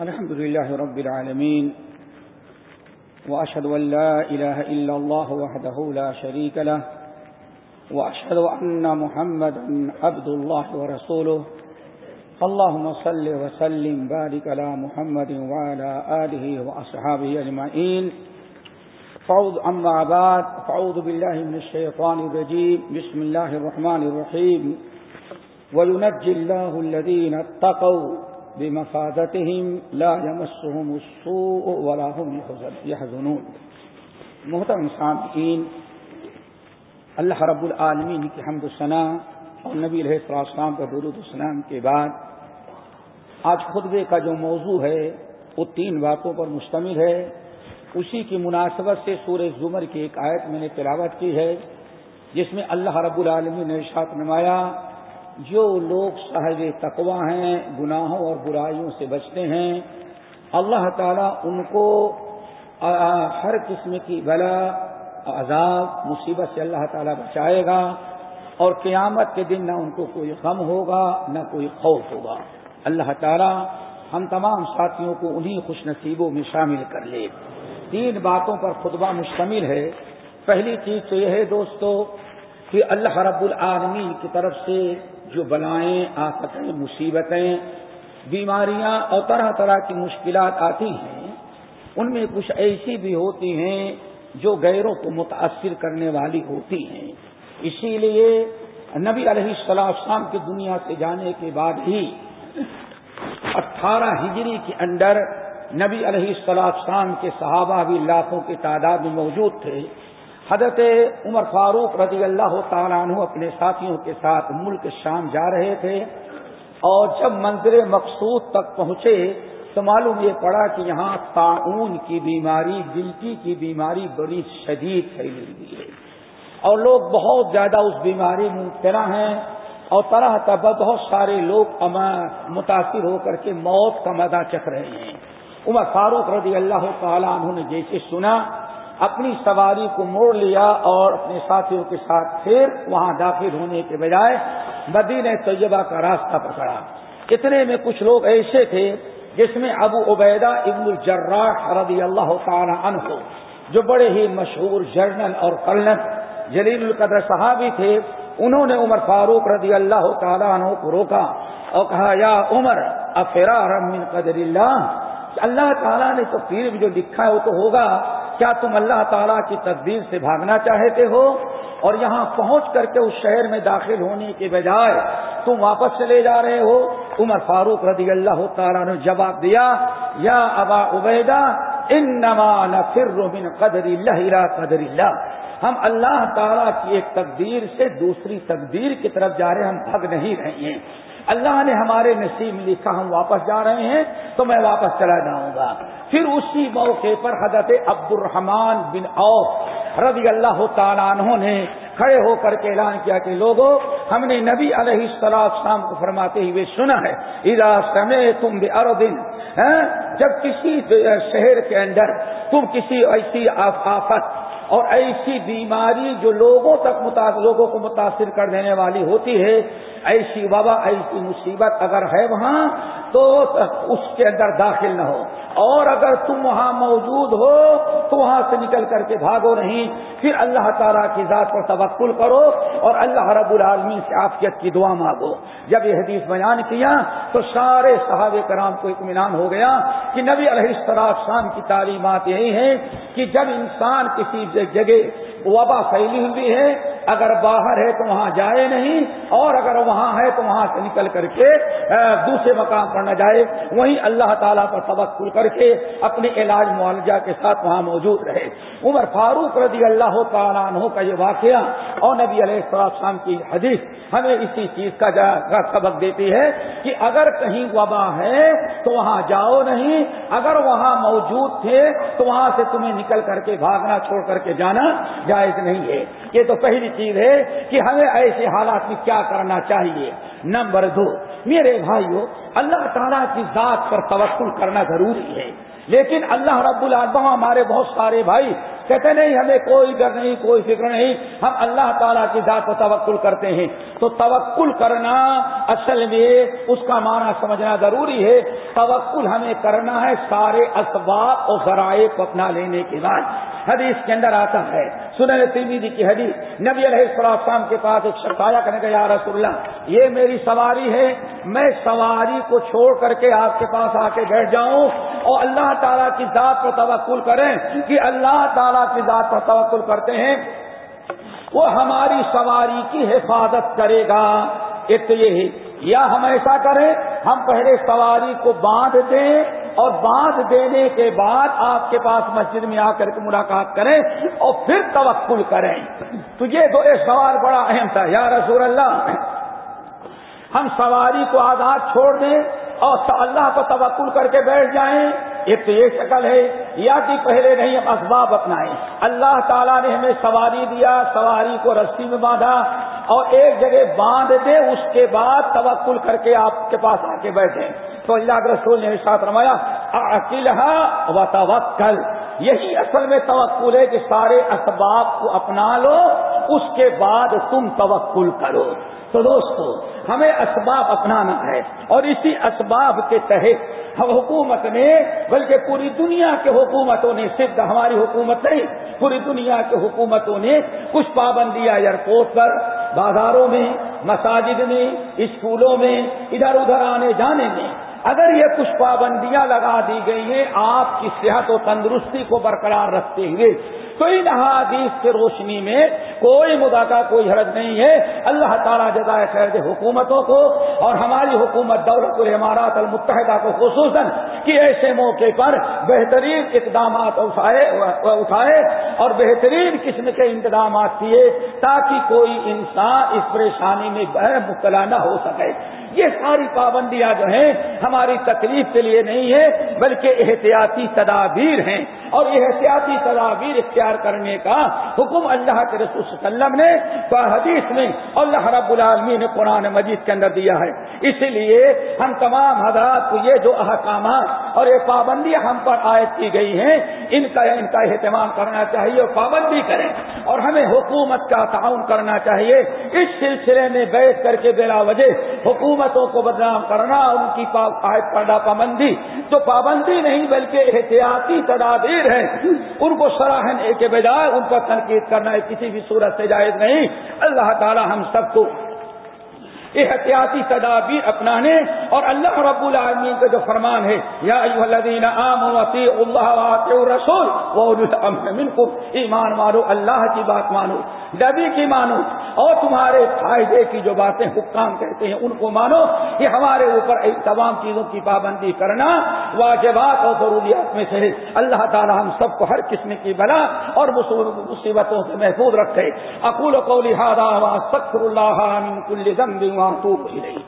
الحمد لله رب العالمين، وأشهد أن لا إله إلا الله وحده لا شريك له، وأشهد أن محمدا عبد الله ورسوله. اللهم صل وسلم، بارك على محمد وعلى آله وأصحابه أجمعين. فعوذ أما بعد فعوذ بالله من الشيطان الرجيم بسم الله الرحمن الرحيم وينجي الله الذين اتقوا بمفادتهم لا يمسهم السوء ولا هم يحزنون. محترم سامعین اللہ رب العالمین کی حمد الثناء اور نبی علیہ السلام کا درود السلام کے بعد، آج خطبے کا جو موضوع ہے، وہ تین باتوں پر مشتمل ہے۔ اسی کی مناسبت سے سورہ زمر کی ایک آیت میں نے تلاوت کی ہے، جس میں اللہ رب العالمین نے ارشاد نمایا جو لوگ صاحب تقوا ہیں، گناہوں اور برائیوں سے بچتے ہیں، اللہ تعالیٰ ان کو ہر قسم کی بلا، عذاب، مصیبت سے اللہ تعالیٰ بچائے گا اور قیامت کے دن نہ ان کو کوئی غم ہوگا، نہ کوئی خوف ہوگا۔ اللہ تعالیٰ ہم تمام ساتھیوں کو انہی خوش نصیبوں میں شامل کر لے۔ تین باتوں پر خطبہ مشتمل ہے۔ پہلی چیز تو یہ ہے دوستو کہ اللہ رب العالمین کی طرف سے جو بلائیں، آفتیں، مصیبتیں، بیماریاں اور طرح طرح کی مشکلات آتی ہیں، ان میں کچھ ایسی بھی ہوتی ہیں جو غیروں کو متاثر کرنے والی ہوتی ہیں۔ اسی لیے نبی علیہ السلام کی دنیا سے جانے کے بعد ہی اٹھارہ ہجری کے اندر نبی علیہ السلام کے صحابہ بھی لاکھوں کی تعداد میں موجود تھے۔ حضرت عمر فاروق رضی اللہ تعالیٰ عنہ اپنے ساتھیوں کے ساتھ ملک شام جا رہے تھے اور جب منظر مقصود تک پہنچے تو معلوم یہ پڑا کہ یہاں تعاون کی بیماری گلٹی کی بیماری بڑی شدید پھیلی ہوئی ہے اور لوگ بہت زیادہ اس بیماری میں مبتلا ہیں اور طرح طرح بہت سارے لوگ متاثر ہو کر کے موت کا مزہ چکھ رہے ہیں۔ عمر فاروق رضی اللہ تعالیٰ عنہ نے جیسے سنا، اپنی سواری کو موڑ لیا اور اپنے ساتھیوں کے ساتھ پھر وہاں داخل ہونے کے بجائے مدین طیبہ کا راستہ پکڑا۔ اتنے میں کچھ لوگ ایسے تھے جس میں ابو عبیدہ ابن الجراح رضی اللہ تعالی عنہ، جو بڑے ہی مشہور جرنل اور کلن جلیل القدر صحابی تھے، انہوں نے عمر فاروق رضی اللہ تعالیٰ عنہ کو روکا اور کہا، یا عمر افرار من قدر اللہ؟ اللہ تعالیٰ نے تو پیر جو لکھا ہے وہ تو ہوگا، کیا تم اللہ تعالیٰ کی تقدیر سے بھاگنا چاہتے ہو؟ اور یہاں پہنچ کر کے اس شہر میں داخل ہونے کے بجائے تم واپس چلے جا رہے ہو؟ عمر فاروق رضی اللہ تعالیٰ نے جواب دیا، یا ابا عبیدہ ان نمان فر من قدر اللہ قدر اللہ۔ ہم اللہ تعالیٰ کی ایک تقدیر سے دوسری تقدیر کی طرف جا رہے ہیں، ہم بھگ نہیں رہے ہیں۔ اللہ نے ہمارے نصیب لکھا ہم واپس جا رہے ہیں تو میں واپس چلا جاؤں گا۔ پھر اسی موقع پر حضرت عبد الرحمان بن اوف رضی اللہ تعالیٰ عنہ نے کھڑے ہو کر کے اعلان کیا کہ لوگوں ہم نے نبی علیہ السلام شام کو فرماتے ہوئے سنا ہے ادا سمے تم بے اردن ہاں، جب کسی شہر کے اندر تم کسی ایسی آفت اور ایسی بیماری جو لوگوں تک لوگوں کو متاثر کر دینے والی ہوتی ہے ایسی وبا، ایسی مصیبت اگر ہے وہاں، تو اس کے اندر داخل نہ ہو۔ اور اگر تم وہاں موجود ہو، تو وہاں سے نکل کر کے بھاگو نہیں۔ پھر اللہ تعالیٰ کی ذات پر توکل کرو اور اللہ رب العالمین سے آفیت کی دعا مانگو۔ جب یہ حدیث بیان کیا، تو سارے صحاب کرام کو اطمینان ہو گیا کہ نبی علیہ السلام شام کی تعلیمات یہی ہیں کہ جب انسان کسی جگہ وبا پھیلی ہوئی ہے اگر باہر ہے تو وہاں جائے نہیں، اور اگر وہاں ہے تو وہاں سے نکل کر کے دوسرے مقام پر نہ جائے۔ وہیں اللہ تعالیٰ پر توقل کر کے اپنے علاج معالجہ کے ساتھ وہاں موجود رہے۔ عمر فاروق رضی اللہ تعالیٰ عنہ کا یہ واقعہ، اور نبی علیہ السلام کی حدیث ہمیں اسی چیز کا سبق دیتی ہے کہ اگر کہیں وبا ہے تو وہاں جاؤ نہیں۔ اگر وہاں موجود تھے تو وہاں سے تمہیں نکل کر کے بھاگنا، چھوڑ کر کے جانا جائز نہیں ہے۔ یہ تو پہلی چیز ہے کہ ہمیں ایسے حالات میں کیا کرنا چاہیے۔ نمبر دو، میرے بھائیوں اللہ تعالیٰ کی ذات پر توقل کرنا ضروری ہے۔ لیکن اللہ رب العالم ہمارے بہت سارے بھائی کہتے نہیں، ہمیں کوئی ڈر نہیں، کوئی فکر نہیں، ہم اللہ تعالیٰ کی ذات کو توکل کرتے ہیں۔ تو توکل کرنا اصل میں اس کا معنی سمجھنا ضروری ہے۔ توکل ہمیں کرنا ہے سارے اسباب اور ذرائع کو اپنا لینے کے بعد۔ حدیث کے اندر آتا ہے، سنن تیمیدی کی حدیث۔ نبی علیہ السلام کے پاس ایک شرطایا کرنے کا یا رسول اللہ، یہ میری سواری ہے، میں سواری کو چھوڑ کر کے آپ کے پاس آ کے بیٹھ جاؤں اور اللہ تعالیٰ کی ذات پر توکل کریں کہ اللہ تعالیٰ کی ذات پر توکل کرتے ہیں، وہ ہماری سواری کی حفاظت کرے گا۔ ایک تو یہ ہے، یا ہم ایسا کریں، ہم پہلے سواری کو باندھ دیں اور باندھ دینے کے بعد آپ کے پاس مسجد میں آ کر کے ملاقات کریں اور پھر توکل کریں۔ تو یہ تو ایک سوال بڑا اہم تھا۔ یا رسول اللہ، ہم سواری کو آزاد چھوڑ دیں اور اللہ کو توکل کر کے بیٹھ جائیں۔ ایک تو یہ شکل ہے یا کہ پہلے نہیں ہم اسباب اپنائیں۔ اللہ تعالیٰ نے ہمیں سواری دیا، سواری کو رسی میں باندھا اور ایک جگہ باندھ دے اس کے بعد توکل کر کے آپ کے پاس آ کے بیٹھے۔ تو اللہ کے رسول نے ساتھ رمایا و توکل۔ یہی اصل میں توکل ہے کہ سارے اسباب کو اپنا لو اس کے بعد تم توکل کرو۔ تو دوستو، ہمیں اسباب اپنانا ہے اور اسی اسباب کے تحت حکومت نے، بلکہ پوری دنیا کے حکومتوں نے صرف ہماری حکومت نہیں، پوری دنیا کے حکومتوں نے کچھ پابندیاں ایئرپورٹ پر، بازاروں میں، مساجد میں، اسکولوں میں، ادھر ادھر آنے جانے میں۔ اگر یہ کچھ پابندیاں لگا دی گئی ہیں، آپ کی صحت و تندرستی کو برقرار رکھتے ہوئے کوئی حدیث کی روشنی میں کوئی مدا کا کوئی حرج نہیں ہے۔ اللہ تعالیٰ جزائے خیر دے حکومتوں کو اور ہماری حکومت دولت الامارات المتحدہ کو خصوصاً کہ ایسے موقع پر بہترین اقدامات اٹھائے اٹھائے اور بہترین قسم کے انتظامات کیے تاکہ کوئی انسان اس پریشانی میں مبتلا نہ ہو سکے۔ یہ ساری پابندیاں جو ہیں ہماری تکلیف کے لیے نہیں ہے بلکہ احتیاطی تدابیر ہیں۔ اور یہ احتیاطی تدابیر اختیار کرنے کا حکم اللہ کے رسول صلی اللہ علیہ وسلم نے حدیث میں اللہ رب العالمی نے قرآن مجید کے اندر دیا ہے۔ اسی لیے ہم تمام حضرات کو یہ جو احکامات اور یہ پابندیاں ہم پر عائد کی گئی ہیں، ان کا ان کا اہتمام کرنا چاہیے اور پابندی کریں۔ اور ہمیں حکومت کا تعاون کرنا چاہیے۔ اس سلسلے میں بیٹھ کر کے بلا وجہ حکومتوں کو بدنام کرنا، ان کی پردہ پابندی تو پابندی نہیں بلکہ احتیاطی تدابیر ہیں ان کو سراہنے کے بجائے ان کو تنقید کرنا ہے کسی بھی صورت سے جائز نہیں۔ اللہ تعالی ہم سب کو احتیاطی تدابیر اپنانے اور اللہ رب العالمین کا جو فرمان ہے، یا اللہ رسول ایمان مانو اللہ کی بات مانو، نبی کی مانو، اور تمہارے فائدے کی جو باتیں حکام کہتے ہیں، ان کو مانو یہ ہمارے اوپر تمام چیزوں کی پابندی کرنا واجبات اور ضروریات میں سے اللہ تعالی ہم سب کو ہر قسم کی بلا اور مصیبتوں سے محفوظ رکھے۔ اقول کو لہٰذا سکر اللہ کل واتوب الیہ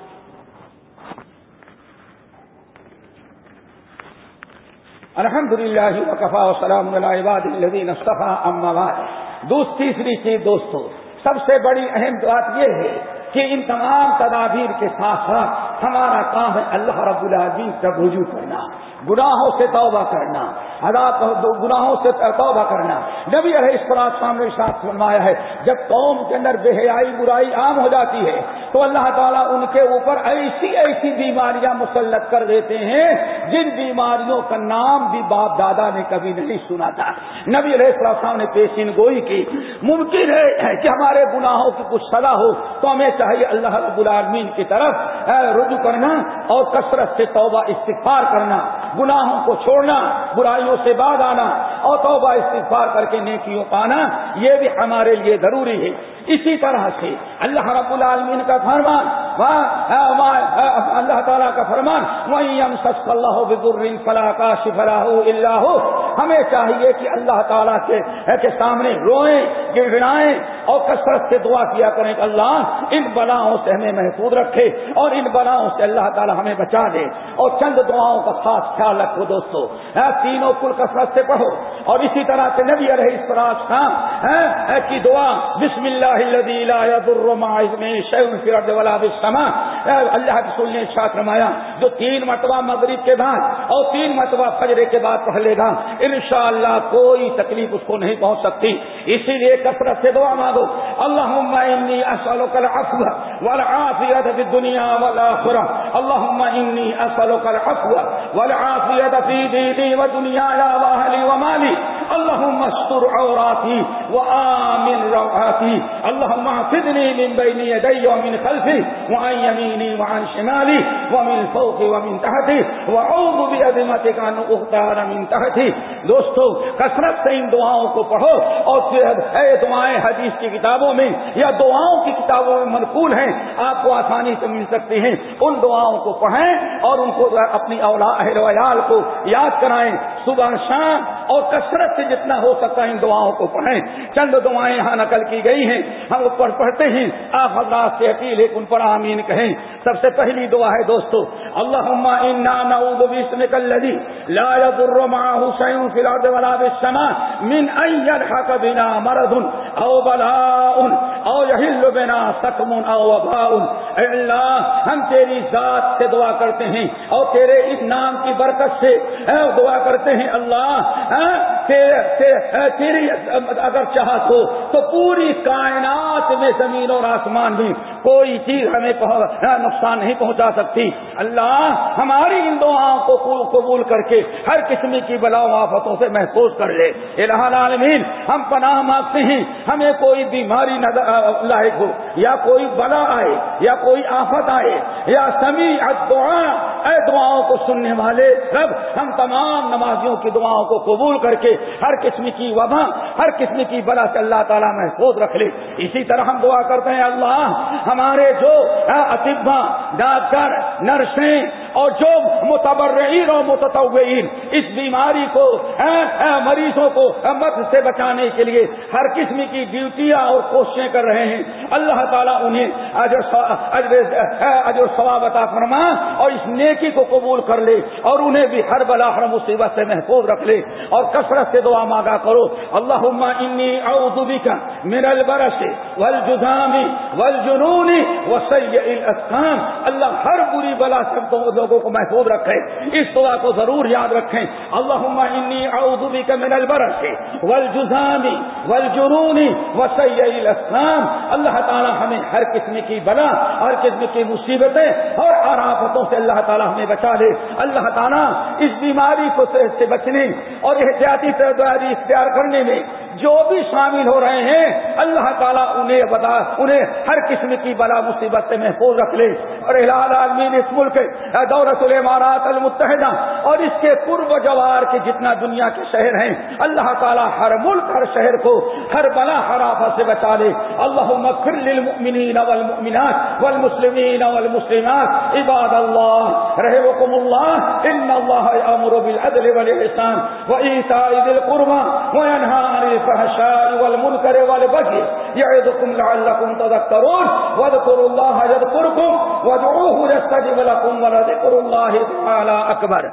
الحمد للہ وقفا وسلام عباد الذین اصطفى اما بعد۔ دوست، تیسری چیز دوستو، سب سے بڑی اہم بات یہ ہے کہ ان تمام تدابیر کے ساتھ ساتھ ہمارا کام ہے اللہ رب العزیز کا رجوع کرنا، گناہوں سے توبہ کرنا گناہوں سے توبہ کرنا۔ نبی علیہ السلام نے ساتھ فرمایا ہے، جب قوم کے اندر بے حیائی برائی عام ہو جاتی ہے تو اللہ تعالیٰ ان کے اوپر ایسی ایسی بیماریاں مسلط کر دیتے ہیں، جن بیماریوں کا نام بھی باپ دادا نے کبھی نہیں سنا تھا۔ نبی علیہ السلام نے پیشین گوئی کی۔ ممکن ہے کہ ہمارے گناہوں کی کچھ سزا ہو، تو ہمیں چاہیے اللہ رب العالمین کی طرف رجوع کرنا اور کثرت سے توبہ استغفار کرنا۔ گناہوں کو چھوڑنا، برائیوں سے بعد آنا اور توبہ استغفار کر کے نیکیوں پانا، یہ بھی ہمارے لیے ضروری ہے۔ اسی طرح سے اللہ رب العالمین کا فرمان اللہ تعالیٰ کا فرمان وہی فلاح کا شفراہ اللہ ہمیں چاہیے کہ اللہ تعالیٰ کے سامنے روئیں، گڑگڑائیں، اور کثرت سے دعا کیا کریں کہ اللہ ان بلاؤں سے ہمیں محفوظ رکھے، اور ان بلاؤں سے اللہ تعالیٰ ہمیں بچا دے، اور چند دعاؤں کا خاص خیال رکھو دوستو تینوں کل کثرت سے پڑھو اور اسی طرح سے نبی علیہ السلام ہاں، کی دعا بسم اللہ اللہ کے نے ساتھ رمایا، جو تین مرتبہ مغرب کے بعد اور تین مرتبہ فجرے کے بعد پڑھ لے گا، انشاءاللہ کوئی تکلیف اس کو نہیں پہنچ سکتی۔ اسی لیے کثرت سے دعا مانگو۔ اللہ انی اسألك العفو والعافیت فی الدنیا والآخرہ۔ اللہم انی اسألك العفو والعافیت فی دینی و دنیا واہلی ومالی اللهم استر عوراتي وآمن روعاتي. اللهم احفظني من بین یدی و من خلفی و بين يدي ومن خلفي وعن يميني وعن شمالي ومن فوقي ومن تحتي. وعوذ بأذمتك أن أغتار من تحتي. دوستو، کثرت سے ان دعاؤں کو پڑھو اور پھر اے دعائیں حدیث کی کتابوں میں یا دعاؤں کی کتابوں میں منقول ہیں، آپ کو آسانی سے مل سکتی ہیں۔ ان دعاؤں کو پڑھیں اور ان کو اپنی اہل ویال کو یاد کرائیں۔ صبح شام اور کثرت سے جتنا ہو سکتا ہے ان دعاؤں کو پڑھیں۔ چند دعائیں یہاں نقل کی گئی ہیں۔ ہم اوپر پڑھتے ہیں۔ آپ حضرات سے اپیل ان پر آمین کہیں۔ سب سے پہلی دعا ہے دوستو اللہ لا يضر معه شيء في الارض ولا بالسماء من ان يلحق بنا مرض او بلاء او يحل بنا سقم او وباء اے اللہ، ہم تیری ذات سے دعا کرتے ہیں اور تیرے اس نام کی برکت سے دعا کرتے ہیں اللہ تیری، اگر چاہت ہو تو پوری کائنات میں زمین اور آسمان میں کوئی چیز ہمیں نقصان نہیں پہنچا سکتی۔ اللہ ہماری ان دعاؤں کو قبول کر کے ہر قسم کی بلا آفتوں سے محفوظ کر لے۔ الہ العالمین، ہم پناہ مانگتے ہیں۔ ہمیں کوئی بیماری لاحق ہو، یا کوئی بلا آئے، یا کوئی آفت آئے، یا سمی دعا اے دعاؤں کو سننے والے، رب، ہم تمام نمازیوں کی دعاؤں کو قبول کر کے ہر قسم کی وبا ہر قسم کی بلا سے اللہ تعالیٰ محفوظ رکھ لے۔ اسی طرح ہم دعا کرتے ہیں، اللہ ہمارے جو اطبا ڈاکٹر، نرسیں اور جو متبرعین اور متطوعین اس بیماری کو مریضوں کو مت سے بچانے کے لیے ہر قسم کی ڈیوٹیاں اور کوششیں کر رہے ہیں۔ اللہ تعالیٰ انہیں اجر ثواب عطا فرما اور اس نیکی کو قبول کر لے اور انہیں بھی ہر بلا ہر مصیبت سے محفوظ رکھ لے اور کثرت سے دعا مانگا کرو۔ اللہ انی اعوذ بک من البرس والجذام والجنون وسیء الاسقام اللہ ہر بری بلا سے لوگوں کو محفوظ رکھے اس دعا کو ضرور یاد رکھیں۔ اللہ انی اعوذ بک من البرس والجذام والجنون وسیء الاسقام اللہ تعالی ہمیں ہر قسم کی بلا، ہر قسم کی مصیبتیں اور آرافتوں سے اللہ تعالی ہمیں بچا لے اللہ تعالیٰ اس بیماری کو سے بچنے اور احتیاطی تیاری اختیار کرنے میں جو بھی شامل ہو رہے ہیں، اللہ تعالیٰ انہیں بتا، انہیں ہر قسم کی بلا مصیبت سے محفوظ رکھ لے۔ اور عالمین اس ملک دولت الامارات المتحدہ، اور اس کے پورو جوار کے جتنا دنیا کے شہر ہیں، اللہ تعالیٰ ہر ملک، ہر شہر کو ہر بلا ہر آفت سے بچا لے۔ اللہ مغفر للمؤمنین والمؤمنات والمسلمین والمسلمات، عباد اللہ رحمكم اللہ، ان اللہ امر بالعدل والاحسان وایتاء ذی القربى وینهى عن الفحشاء والمنكر والبغي يعظكم لعلكم تذكرون واذكروا الله يذكركم وادعوه يستجب لكم ولذكر الله تعالى أكبر